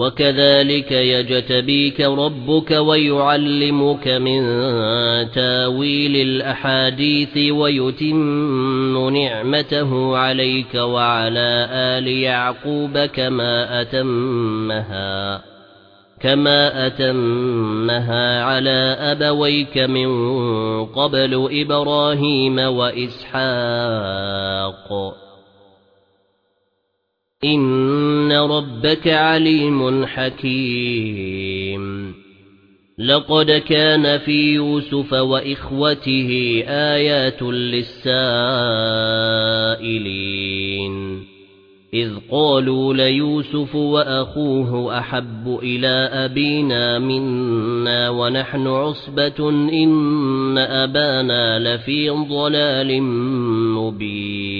وكذلك يجتبيك ربك ويعلمك من تاويل الأحاديث ويتم نعمته عليك وعلى آل يعقوب كما أتمها كما أتمها على أبويك من قبل إبراهيم وإسحاق إن ربك عليم حكيم. لقد كان في يوسف وإخوته آيات للسائلين. إذ قالوا ليوسف وأخوه أحب إلى أبينا منا ونحن عصبة إن أبانا لفي ضلال مبين.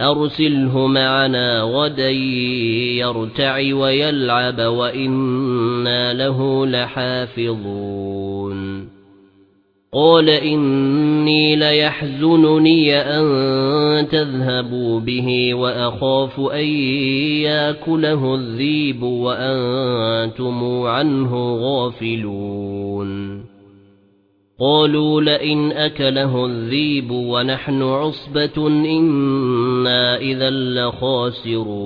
أرسله معنا غدا يرتع ويلعب وإنا له لحافظون. قال إني ليحزنني أن تذهبوا به وأخاف أن يأكله الذيب وأنتم عنه غافلون. قالوا لئن أكله الذيب ونحن عصبة إنا إذا لخاسرون.